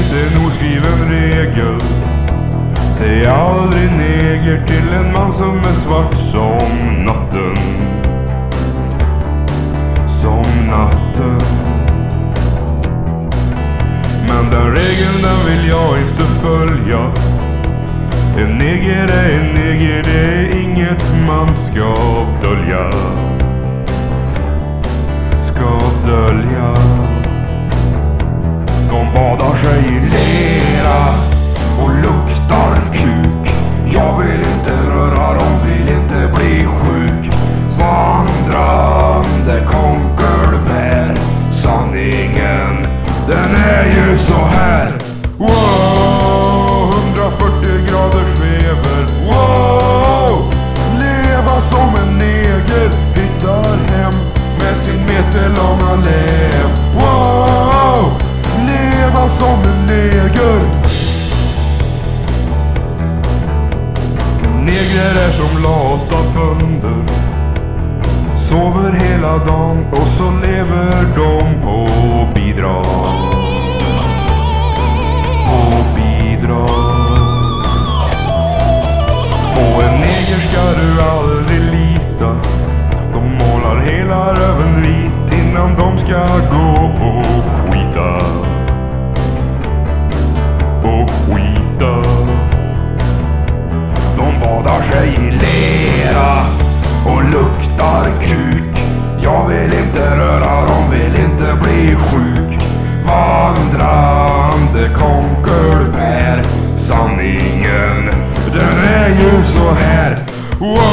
Finns en oskriven regel. Säg aldrig neger till en man som är svart som natten. Som natten. Men den regeln den vill jag inte följa. En neger är en neger, det är inget man ska dölja. Ska dölja. De badar sig i lera och Sover hela dagen och så lever de på bidrag På bidrag På en neger ska du aldrig lita. De målar hela röven vit innan de ska gå och skita. Och skita. De badar sig i lera och luktar kuk. Jag vill inte röra dem, vill inte bli sjuk. Vandrande konkelbär. Sanningen, den är ju så här. Wow!